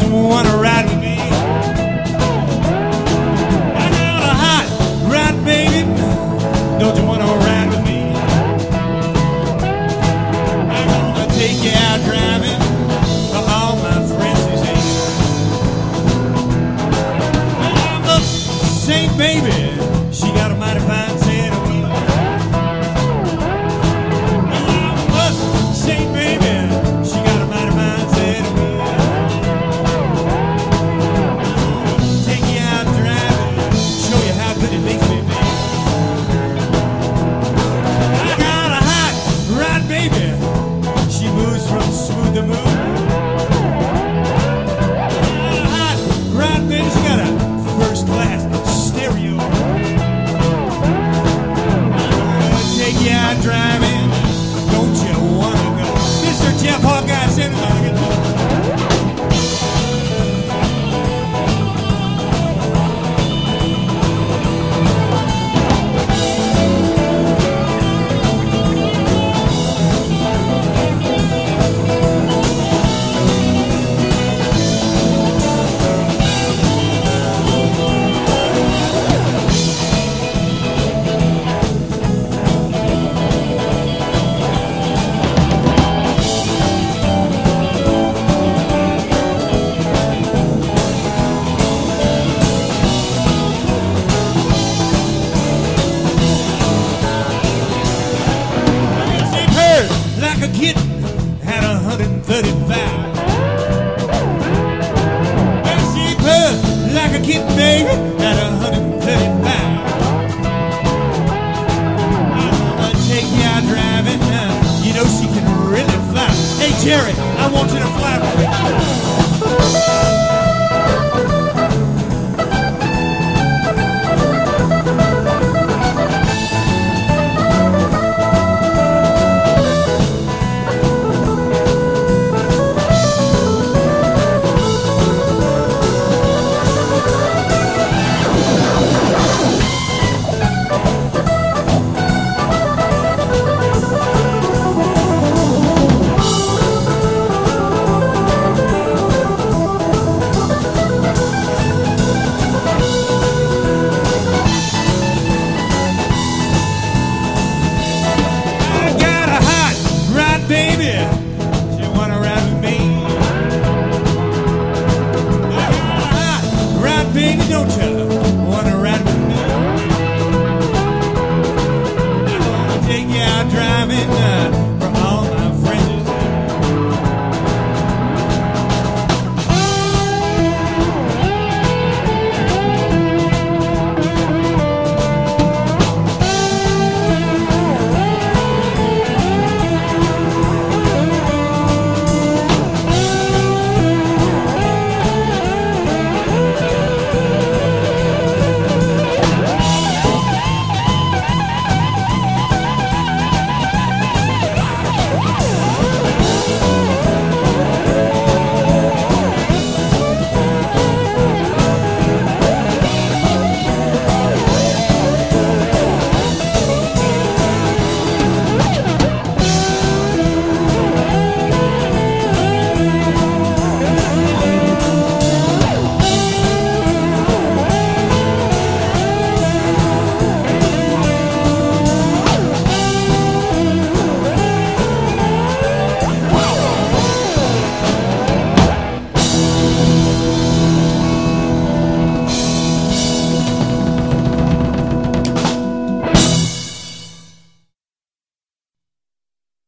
don't wanna ride 135. Well, she purred like a kitten, baby, at 135. I'm gonna take you out driving now. You know she can really fly. Hey, Jerry, I want you to fly with me.